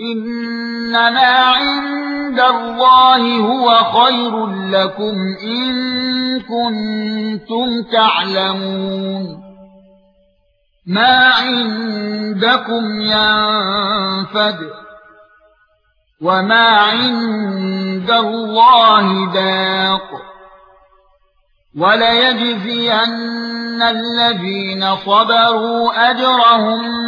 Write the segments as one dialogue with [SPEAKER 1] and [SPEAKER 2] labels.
[SPEAKER 1] إنما عند الله هو خير لكم إن كنتم تعلمون. ما عندكم ينفد وما عند الله باق وليجزين الذين صبروا أجرهم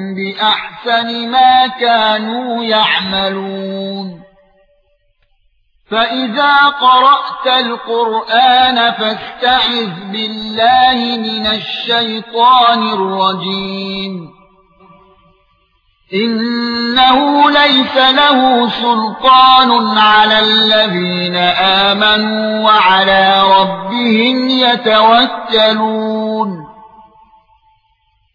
[SPEAKER 1] بأحسن ما كانوا يعملون. فإذا قرأت القرآن فاستعذ بالله من الشيطان الرجيم. إنه ليس له سلطان على الذين آمنوا وعلى ربهم يتوكلون.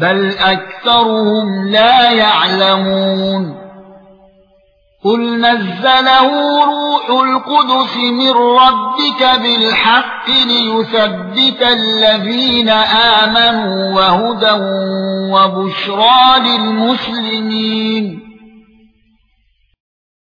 [SPEAKER 1] بل أكثرهم لا يعلمون. قل نزله روح القدس من ربك بالحق ليثبت الذين آمنوا وهدى وبشرى للمسلمين.